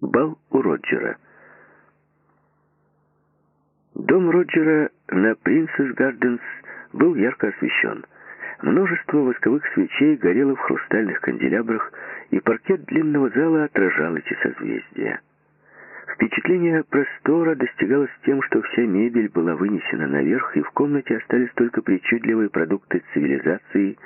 Бал у Роджера. Дом Роджера на Принцесс Гарденс был ярко освещен. Множество восковых свечей горело в хрустальных канделябрах, и паркет длинного зала отражал эти созвездия. Впечатление простора достигалось тем, что вся мебель была вынесена наверх, и в комнате остались только причудливые продукты цивилизации,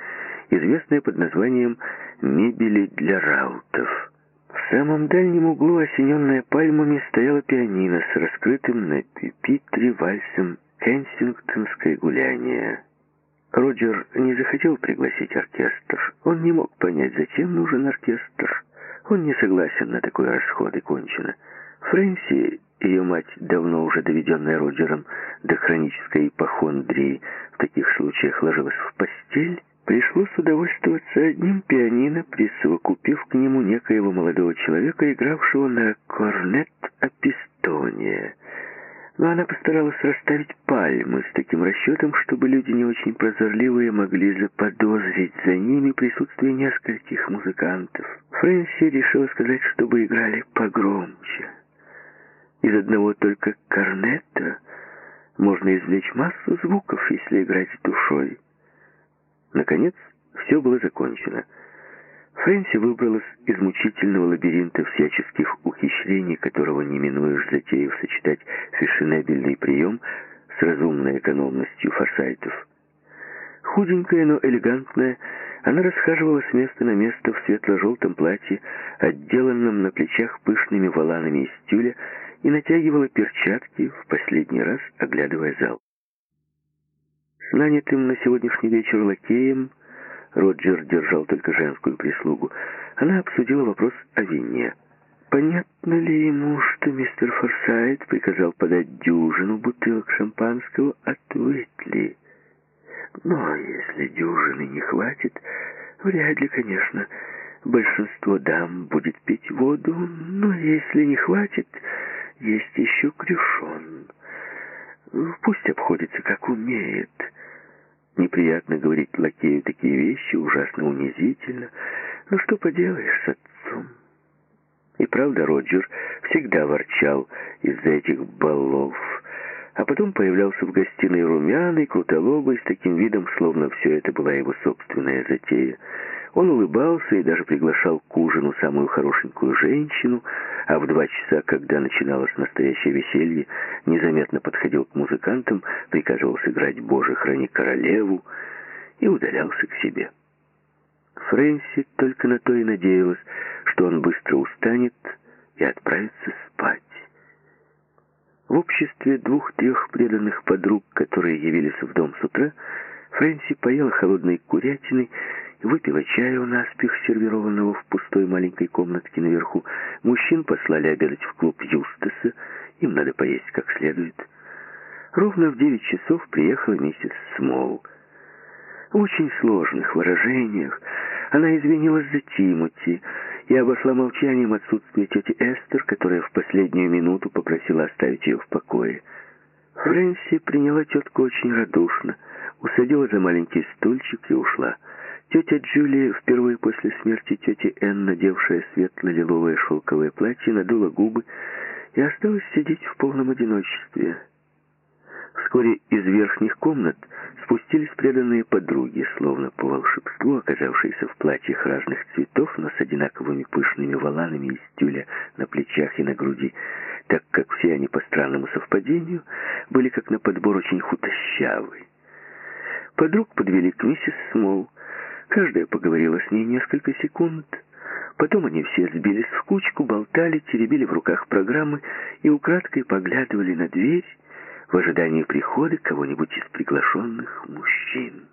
известные под названием «мебели для раутов». В самом дальнем углу, осененная пальмами, стояла пианино с раскрытым на пюпитре вальсом «Кенсингтонское гуляние». Роджер не захотел пригласить оркестр. Он не мог понять, зачем нужен оркестр. Он не согласен на такой расход и кончено. Фрэнси, ее мать, давно уже доведенная Роджером до хронической ипохондрии, в таких случаях ложилась в постель, Пришлось удовольствоваться одним пианино, присовокупив к нему некоего молодого человека, игравшего на корнет-апистоне. Но она постаралась расставить пальмы с таким расчетом, чтобы люди не очень прозорливые могли заподозрить за ними присутствие нескольких музыкантов. Фрэнси решила сказать, чтобы играли погромче. Из одного только корнета можно извлечь массу звуков, если играть с душой. Наконец, все было закончено. Фрэнси выбралась из мучительного лабиринта всяческих ухищрений, которого не минуешь, затеяв сочетать фешенебельный прием с разумной экономностью форсайтов. Худенькая, но элегантная, она расхаживала с места на место в светло-желтом платье, отделанном на плечах пышными воланами из тюля, и натягивала перчатки, в последний раз оглядывая зал нанятым на сегодняшний вечер лакеем, Роджер держал только женскую прислугу, она обсудила вопрос о вине. Понятно ли ему, что мистер Форсайт приказал подать дюжину бутылок шампанского от Уитли? Но если дюжины не хватит, вряд ли, конечно, большинство дам будет пить воду, но если не хватит, есть еще крюшон. Пусть обходится, как умеет. Неприятно говорить лакею такие вещи, ужасно унизительно. Но что поделаешь с отцом? И правда, Роджер всегда ворчал из-за этих баллов, а потом появлялся в гостиной румяный, крутолобый, с таким видом, словно все это была его собственная затея. Он улыбался и даже приглашал к ужину самую хорошенькую женщину, а в два часа, когда начиналось настоящее веселье, незаметно подходил к музыкантам, приказывал сыграть «Боже, храни королеву» и удалялся к себе. Фрэнси только на то и надеялась, что он быстро устанет и отправится спать. В обществе двух-трех преданных подруг, которые явились в дом с утра, Фрэнси поела холодной курятиной выпила чаю наспех, сервированного в пустой маленькой комнатке наверху. Мужчин послали обедать в клуб Юстаса, им надо поесть как следует. Ровно в девять часов приехала миссис Смол. В очень сложных выражениях она извинилась за Тимоти и обошла молчанием отсутствие тети Эстер, которая в последнюю минуту попросила оставить ее в покое. Фрэнси приняла тетку очень радушно, усадила за маленький стульчик и ушла. Тетя Джулия, впервые после смерти тети Энн, надевшая светло-лиловое шелковое платье, надула губы и осталась сидеть в полном одиночестве. Вскоре из верхних комнат спустились преданные подруги, словно по волшебству, оказавшиеся в платьях разных цветов, но с одинаковыми пышными воланами из тюля на плечах и на груди, так как все они по странному совпадению были как на подбор очень худощавы. Подруг подвели к миссис Смол, Каждая поговорила с ней несколько секунд. Потом они все сбились в кучку, болтали, теребили в руках программы и украдкой поглядывали на дверь в ожидании прихода кого-нибудь из приглашенных мужчин.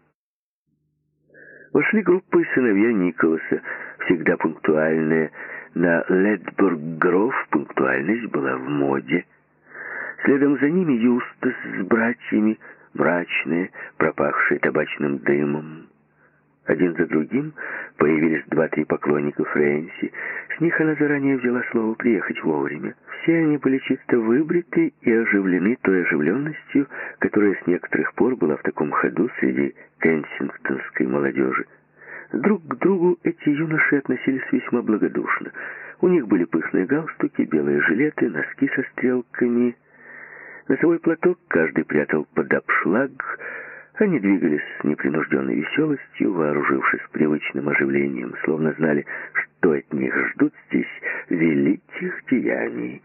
Вошли группы сыновья Николаса, всегда пунктуальные. На Ледбург-Гров пунктуальность была в моде. Следом за ними Юстас с братьями, мрачные, пропахшие табачным дымом. Один за другим появились два-три поклонника Фрэнси. С них она заранее взяла слово приехать вовремя. Все они были чисто выбриты и оживлены той оживленностью, которая с некоторых пор была в таком ходу среди кенсингтонской молодежи. Друг к другу эти юноши относились весьма благодушно. У них были пышные галстуки, белые жилеты, носки со стрелками. Носовой платок каждый прятал под обшлаг. Они двигались с непринужденной веселостью, вооружившись привычным оживлением, словно знали, что от них ждут здесь великих деяний.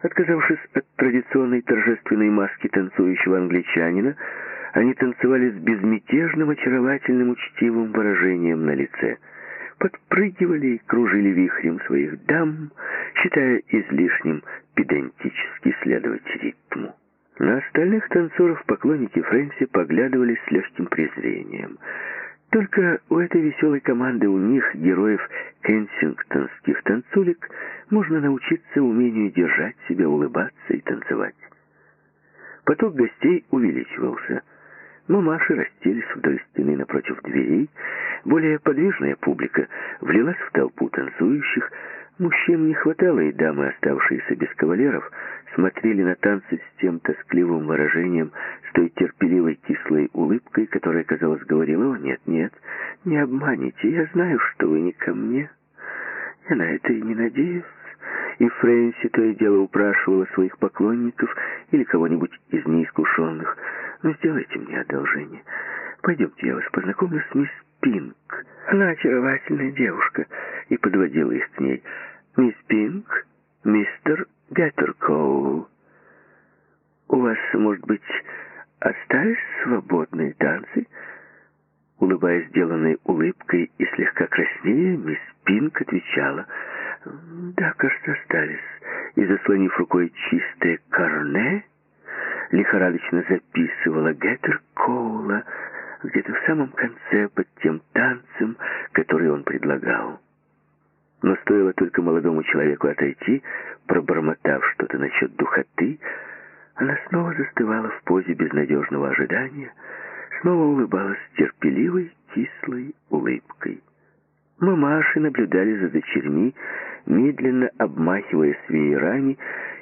Отказавшись от традиционной торжественной маски танцующего англичанина, они танцевали с безмятежным, очаровательным, учтивым выражением на лице. Подпрыгивали и кружили вихрем своих дам, считая излишним педантически следовать ритму. На остальных танцоров поклонники Фрэнси поглядывали с легким презрением – только у этой веселой команды, у них, героев кенсингтонских танцулек, можно научиться умению держать себя, улыбаться и танцевать. Поток гостей увеличивался. Мамаши расселись вдоль стены напротив дверей. Более подвижная публика влилась в толпу танцующих, Мужчин не хватало, и дамы, оставшиеся без кавалеров, смотрели на танцы с тем тоскливым выражением, с той терпеливой кислой улыбкой, которая, казалось, говорила, «О, нет, нет, не обманите, я знаю, что вы не ко мне. Я на это и не надеюсь». И Фрэнси то и дело упрашивала своих поклонников или кого-нибудь из неискушенных, «Ну, сделайте мне одолжение. Пойдемте, я вас познакомлю с мисс Пинк. Она очаровательная девушка» и подводила их к ней. «Мисс Пинк, мистер Геттеркоул, у вас, может быть, остались свободные танцы?» Улыбаясь сделанной улыбкой и слегка краснея, мисс Пинк отвечала, «Да, кажется, остались». И, заслонив рукой чистое корне, лихорадочно записывала Геттер Коула где-то в самом конце под тем танцем, который он предлагал. Но стоило только молодому человеку отойти, пробормотав что-то насчет духоты, она снова застывала в позе безнадежного ожидания, снова улыбалась терпеливой, кислой улыбкой. Мамаши наблюдали за дочерьми, медленно обмахивая веерами,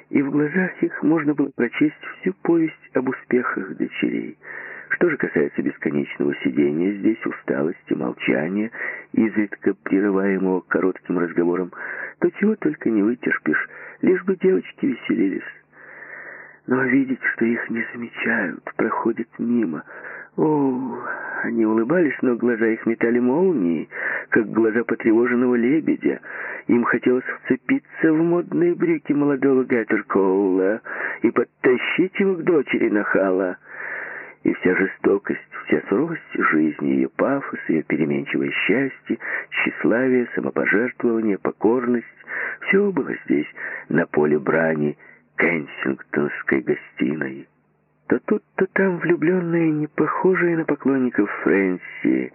и в глазах их можно было прочесть всю повесть об успехах дочерей — что же касается бесконечного сидения здесь, усталости, молчания, изредка прерываемого коротким разговором, то чего только не вытерпишь, лишь бы девочки веселились. Но видеть, что их не замечают, проходят мимо. О, они улыбались, но глаза их метали молнии, как глаза потревоженного лебедя. Им хотелось вцепиться в модные брюки молодого Гаттеркоула и подтащить его к дочери нахала. И вся жестокость, вся суровость жизни, ее пафос, ее переменчивое счастье, тщеславие, самопожертвование, покорность, все было здесь, на поле брани Кенсингтонской гостиной. То тут, то там влюбленные, не похожие на поклонников Фрэнси.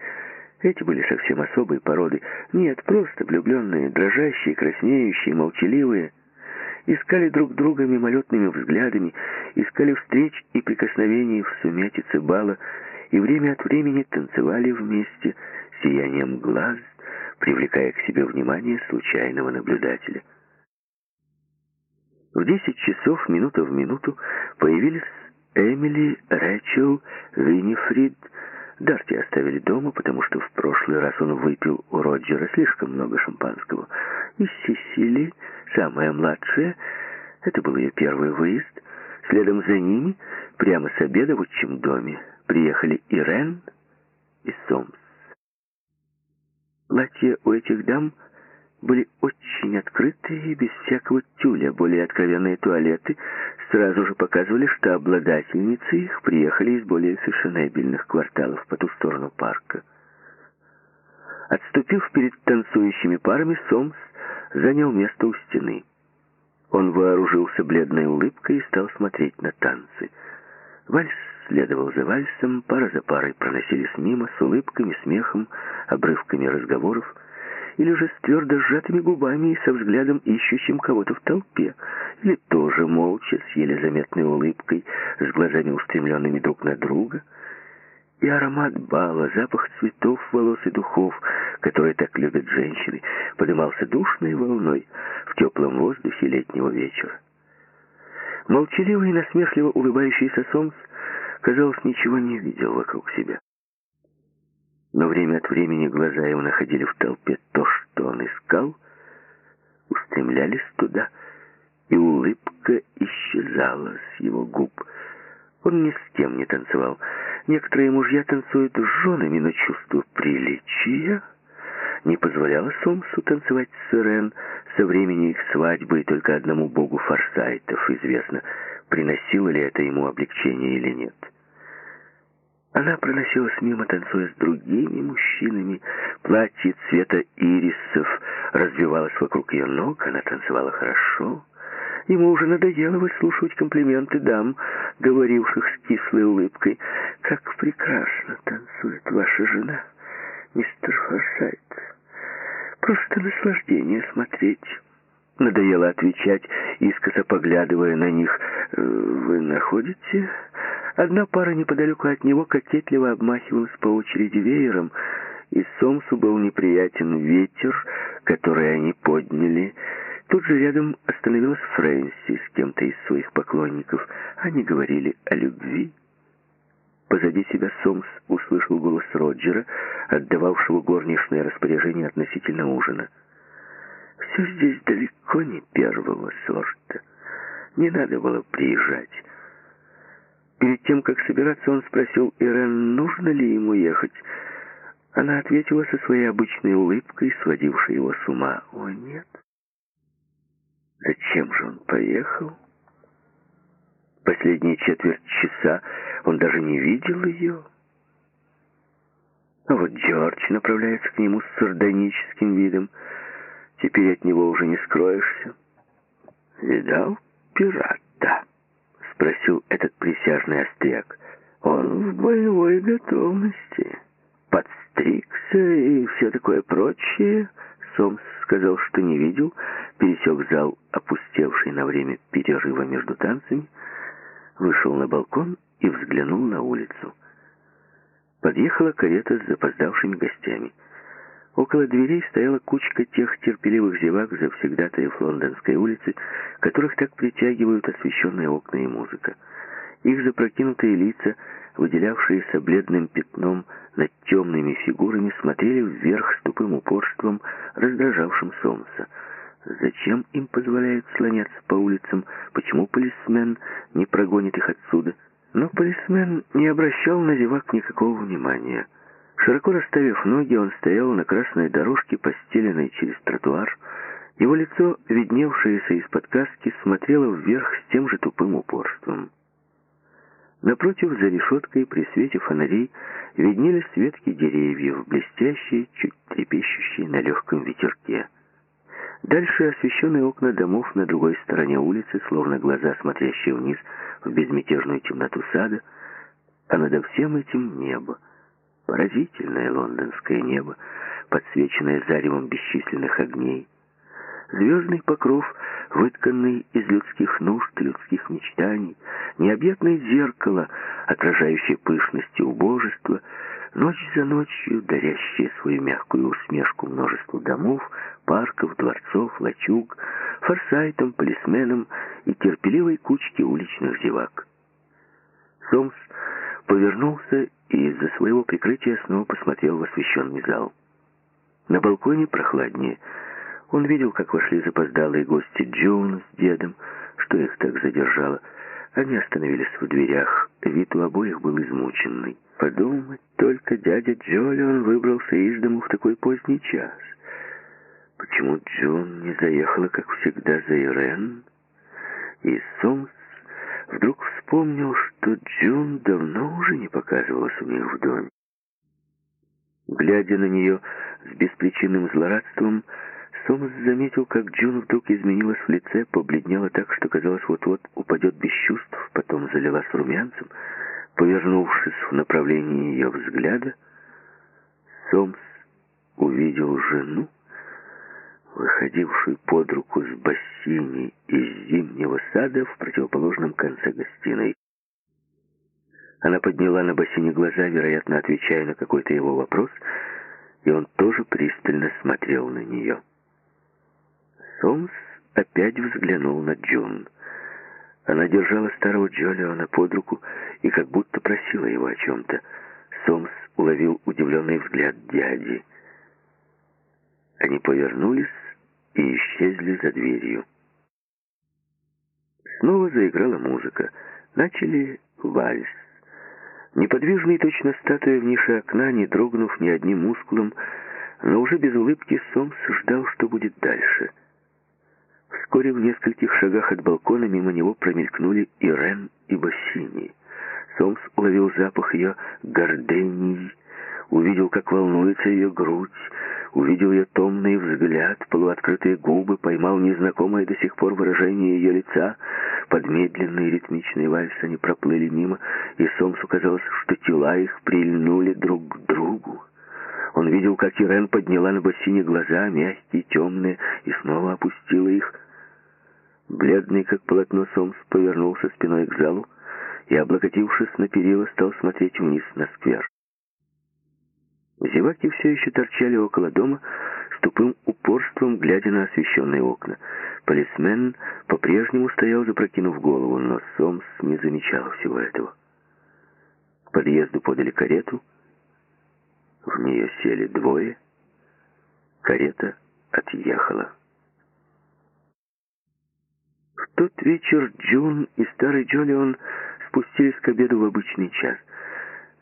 Эти были совсем особой породы. Нет, просто влюбленные, дрожащие, краснеющие, молчаливые — искали друг друга мимолетными взглядами, искали встреч и прикосновений в сумятице бала, и время от времени танцевали вместе, сиянием глаз, привлекая к себе внимание случайного наблюдателя. В десять часов, минута в минуту, появились Эмили, Рэчел, Виннифрид. Дарти оставили дома, потому что в прошлый раз он выпил у Роджера слишком много шампанского. И Сесили самая младшая, это был ее первый выезд, следом за ними, прямо с обеда в отчим доме, приехали Ирен и Сомс. Платья у этих дам были очень открытые без всякого тюля. Более откровенные туалеты сразу же показывали, что обладательницы их приехали из более фешенебельных кварталов по ту сторону парка. Отступив перед танцующими парами, Сомс занял место у стены. Он вооружился бледной улыбкой и стал смотреть на танцы. Вальс следовал за вальсом, пара за парой проносились мимо с улыбками, смехом, обрывками разговоров, или же с твердо сжатыми губами и со взглядом ищущим кого-то в толпе, или тоже молча, с еле заметной улыбкой, с глазами устремленными друг на друга — и аромат бала, запах цветов, волос и духов, которые так любят женщины, поднимался душной волной в теплом воздухе летнего вечера. Молчаливый и насмешливо улыбающийся Сомс, казалось, ничего не видел вокруг себя. Но время от времени глаза его находили в толпе то, что он искал, устремлялись туда, и улыбка исчезала с его губ. Он ни с кем не танцевал. Некоторые мужья танцуют с женами, но чувство приличия не позволяло Сомсу танцевать с Ирен со времени их свадьбы, и только одному богу Форсайтов известно, приносило ли это ему облегчение или нет. Она проносилась мимо, танцуя с другими мужчинами. Платье цвета ирисов развивалось вокруг ее ног. Она танцевала хорошо. Ему уже надоело выслушивать комплименты дам, говоривших с кислой улыбкой. «Как прекрасно танцует ваша жена, мистер Форсайт! Просто наслаждение смотреть!» Надоело отвечать, искоса поглядывая на них. «Э, «Вы находите?» Одна пара неподалеку от него кокетливо обмахивалась по очереди веером, и Сомсу был неприятен ветер, который они подняли. Тут же рядом остановилась Фрэнси с кем-то из своих поклонников. Они говорили о любви. Позади себя Сомс услышал голос Роджера, отдававшего горничное распоряжение относительно ужина. «Все здесь далеко не первого сорта. Не надо было приезжать». Перед тем, как собираться, он спросил Ирен, нужно ли ему ехать. Она ответила со своей обычной улыбкой, сводившей его с ума. «О, нет». Зачем же он поехал? Последние четверть часа он даже не видел ее. А вот Джордж направляется к нему с сардоническим видом. Теперь от него уже не скроешься. «Видал пирата?» — спросил этот присяжный остряк. «Он в боевой готовности. Подстригся и все такое прочее». Сомс сказал, что не видел, пересек зал, опустевший на время перерыва между танцами, вышел на балкон и взглянул на улицу. Подъехала карета с запоздавшими гостями. Около дверей стояла кучка тех терпеливых зевак завсегдатаев лондонской улицы, которых так притягивают освещенные окна и музыка. Их запрокинутые лица, выделявшиеся бледным пятном над темными фигурами, смотрели вверх с тупым упорством, раздражавшим солнце. Зачем им позволяют слоняться по улицам? Почему полисмен не прогонит их отсюда? Но полисмен не обращал на зевак никакого внимания. Широко расставив ноги, он стоял на красной дорожке, постеленной через тротуар. Его лицо, видневшееся из-под каски, смотрело вверх с тем же тупым упорством. Напротив, за решеткой, при свете фонарей, виднелись ветки деревьев, блестящие, чуть трепещущие на легком ветерке. Дальше освещенные окна домов на другой стороне улицы, словно глаза, смотрящие вниз в безмятежную темноту сада, а над всем этим небо. Поразительное лондонское небо, подсвеченное заревом бесчисленных огней. Звездный покров, вытканный из людских нужд, людских мечтаний, необъятное зеркало, отражающее пышность и убожество, ночь за ночью дарящее свою мягкую усмешку множеству домов, парков, дворцов, лачуг, форсайтам, полисменам и терпеливой кучке уличных зевак. Сомс повернулся и из-за своего прикрытия снова посмотрел в освещенный зал. На балконе прохладнее. Он видел, как вошли запоздалые гости Джон с дедом, что их так задержало. Они остановились в дверях. Вид у обоих был измученный. Подумать только, дядя Джолион выбрался из дому в такой поздний час. Почему Джон не заехала, как всегда, за Ирен? И Сомс вдруг вспомнил, что Джун давно уже не показывалась у них в доме. Глядя на нее с беспричинным злорадством, Сомас заметил, как Джун вдруг изменилась в лице, побледнела так, что казалось, вот-вот упадет без чувств, потом залилась румянцем. Повернувшись в направлении ее взгляда, Сомс увидел жену, выходившую под руку с бассейни из зимнего сада в противоположном конце гостиной. Она подняла на бассейне глаза, вероятно, отвечая на какой-то его вопрос, и он тоже пристально смотрел на нее. Сомс опять взглянул на Джун. Она держала старого Джолиона под руку и как будто просила его о чем-то. Сомс уловил удивленный взгляд дяди. Они повернулись и исчезли за дверью. Снова заиграла музыка. Начали вальс. Неподвижный, точно статуя в нише окна, не дрогнув ни одним мускулом, но уже без улыбки Сомс ждал, что будет дальше. Вскоре в нескольких шагах от балкона мимо него промелькнули Ирен и Бассини. Сомс уловил запах ее гордений, увидел, как волнуется ее грудь, увидел ее томный взгляд, полуоткрытые губы, поймал незнакомое до сих пор выражение ее лица. Под медленный ритмичный вальс они проплыли мимо, и Сомсу казалось, что тела их прильнули друг к другу. Он видел, как Ирен подняла на бассейне глаза, мягкие, темные, и снова опустила их. Бледный, как полотно, Сомс повернулся спиной к залу и, облокотившись на перила, стал смотреть вниз на сквер. Зеваки все еще торчали около дома, с тупым упорством глядя на освещенные окна. Полисмен по-прежнему стоял, запрокинув голову, но Сомс не замечал всего этого. К подъезду подали карету, в нее сели двое, карета отъехала. Тот вечер Джун и старый Джолион спустились к обеду в обычный час —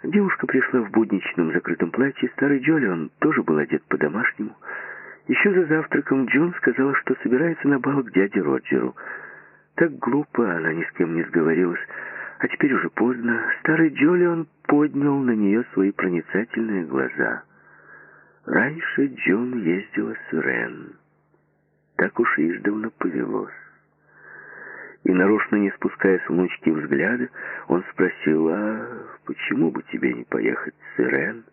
Девушка пришла в будничном закрытом платье. Старый Джолион тоже был одет по-домашнему. Еще за завтраком Джун сказала, что собирается на бал к дяде Роджеру. Так глупо, она ни с кем не сговорилась. А теперь уже поздно. Старый Джолион поднял на нее свои проницательные глаза. Раньше Джун ездила с Рен. Так уж издавна повелось и, нарочно не спуская с внучки взгляда, он спросил, а почему бы тебе не поехать с Ирен?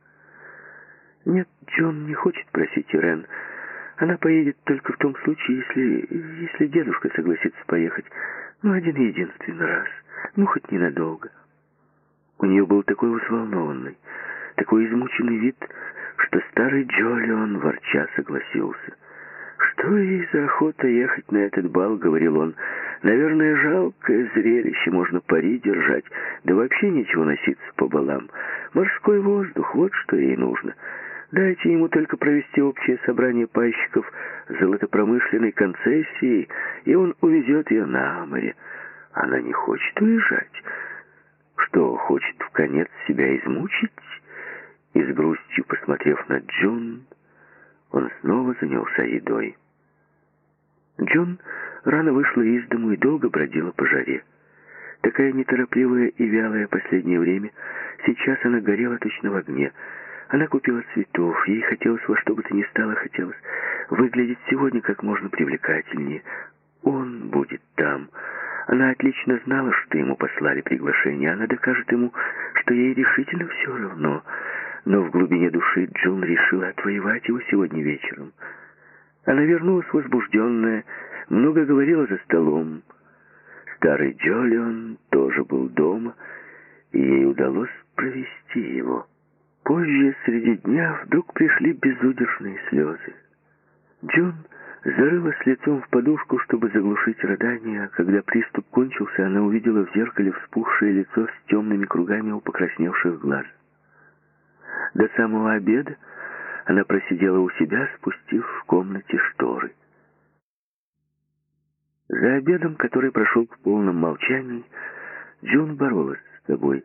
Нет, Джон не хочет просить Ирен. Она поедет только в том случае, если, если дедушка согласится поехать. Ну, один единственный раз. Ну, хоть ненадолго. У нее был такой взволнованный, такой измученный вид, что старый Джолион ворча согласился. «Что ей за охота ехать на этот бал?» — говорил он. «Наверное, жалкое зрелище, можно пари держать, да вообще нечего носиться по балам. Морской воздух, вот что ей нужно. Дайте ему только провести общее собрание пайщиков золотопромышленной концессии, и он увезет ее на море. Она не хочет уезжать. Что, хочет в конец себя измучить?» И с грустью, посмотрев на Джун, он снова занялся едой. Джон рано вышла из дому и долго бродила по жаре. Такая неторопливая и вялая последнее время, сейчас она горела точно в огне. Она купила цветов, ей хотелось во что бы то ни стало, хотелось выглядеть сегодня как можно привлекательнее. Он будет там. Она отлично знала, что ему послали приглашение. Она докажет ему, что ей решительно все равно — но в глубине души Джун решила отвоевать его сегодня вечером. Она вернулась возбужденная, много говорила за столом. Старый Джолион тоже был дома, и ей удалось провести его. Позже, среди дня, вдруг пришли безудержные слезы. Джун зарылась лицом в подушку, чтобы заглушить рыдание, а когда приступ кончился, она увидела в зеркале вспухшее лицо с темными кругами у покрасневших глаз. До самого обеда она просидела у себя, спустив в комнате шторы. За обедом, который прошел в полном молчании, Джун боролась с собой.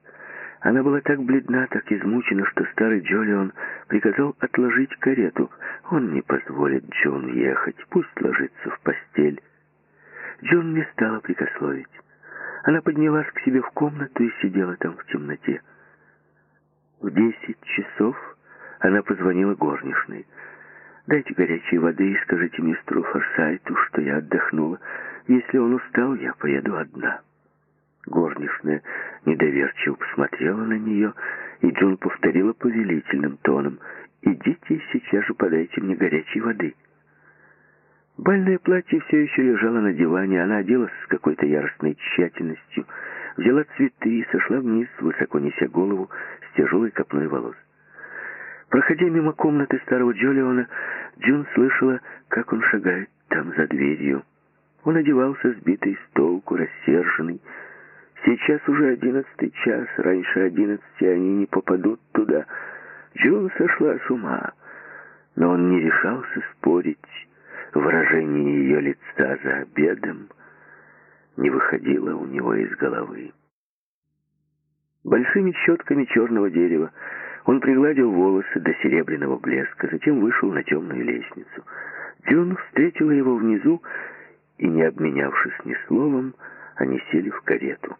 Она была так бледна, так измучена, что старый Джолион приказал отложить карету. Он не позволит Джун ехать, пусть ложится в постель. Джун не стала прикословить. Она поднялась к себе в комнату и сидела там в темноте. В десять часов она позвонила горничной. «Дайте горячей воды и скажите мистеру Форсайту, что я отдохнула. Если он устал, я поеду одна». Горничная недоверчиво посмотрела на нее, и Джун повторила повелительным тоном. «Идите сейчас же подайте мне горячей воды». Бальное платье все еще лежало на диване, она оделась с какой-то яростной тщательностью, взяла цветы и сошла вниз, высоко неся голову, с тяжелой копной волос. Проходя мимо комнаты старого Джолиона, Джун слышала, как он шагает там за дверью. Он одевался сбитый с толку, рассерженный. Сейчас уже одиннадцатый час, раньше одиннадцати они не попадут туда. Джун сошла с ума, но он не решался спорить. выражение ее лица за обедом не выходило у него из головы. Большими щетками черного дерева он пригладил волосы до серебряного блеска, затем вышел на темную лестницу. Джун встретила его внизу, и, не обменявшись ни словом, они сели в карету.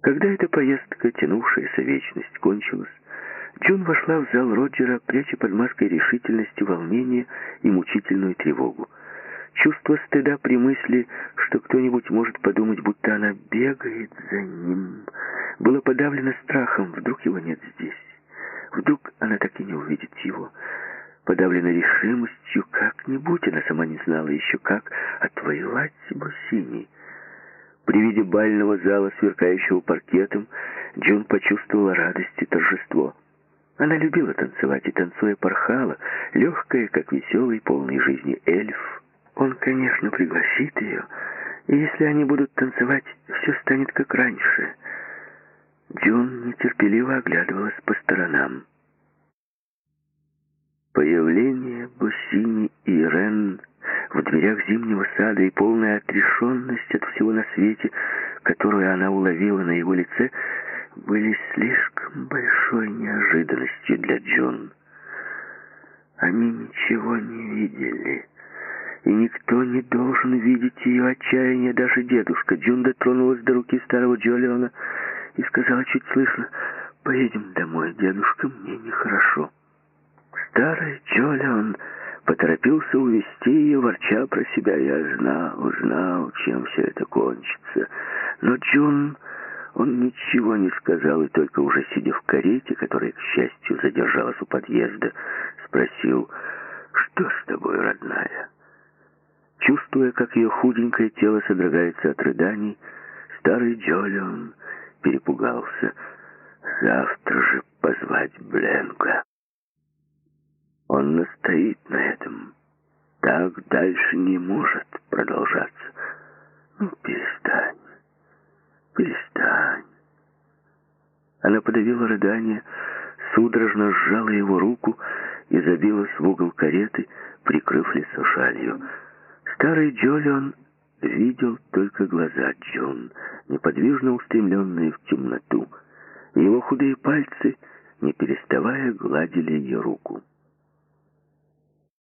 Когда эта поездка, тянувшаяся вечность, кончилась, Джун вошла в зал Роджера, пряча под маской решительности волнение и мучительную тревогу. Чувство стыда при мысли, что кто-нибудь может подумать, будто она бегает за ним, было подавлено страхом, вдруг его нет здесь. Вдруг она так и не увидит его. Подавлена решимостью как-нибудь, она сама не знала еще как, отвоевать Босини. При виде бального зала, сверкающего паркетом, Джун почувствовала радость и торжество. Она любила танцевать и, танцуя, порхала, легкая, как веселый, полный жизни эльф, он, конечно, пригласит ее, и если они будут танцевать, все станет как раньше. Джун нетерпеливо оглядывалась по сторонам. Появление Босини и Рен в дверях зимнего сада и полная отрешенность от всего на свете, которую она уловила на его лице, были слишком большой неожиданностью для Джун. Они ничего не видели и никто не должен видеть ее отчаяние, даже дедушка. Джун дотронулась до руки старого Джолиона и сказала чуть слышно, «Поедем домой, дедушка, мне нехорошо». Старый Джолион поторопился увести ее, ворча про себя. «Я знал, знал, чем все это кончится». Но Джун... Он ничего не сказал, и только уже сидя в карете, которая, к счастью, задержалась у подъезда, спросил, «Что с тобой, родная?» Чувствуя, как ее худенькое тело содрогается от рыданий, старый Джолион перепугался. Завтра же позвать Бленка. Он настоит на этом. Так дальше не может продолжаться. Ну, перестань, перестань. Она подавила рыдание, судорожно сжала его руку и забилась в угол кареты, прикрыв лицо шалью. Старый Джолион видел только глаза Джон, неподвижно устремленные в темноту. Его худые пальцы, не переставая, гладили ее руку.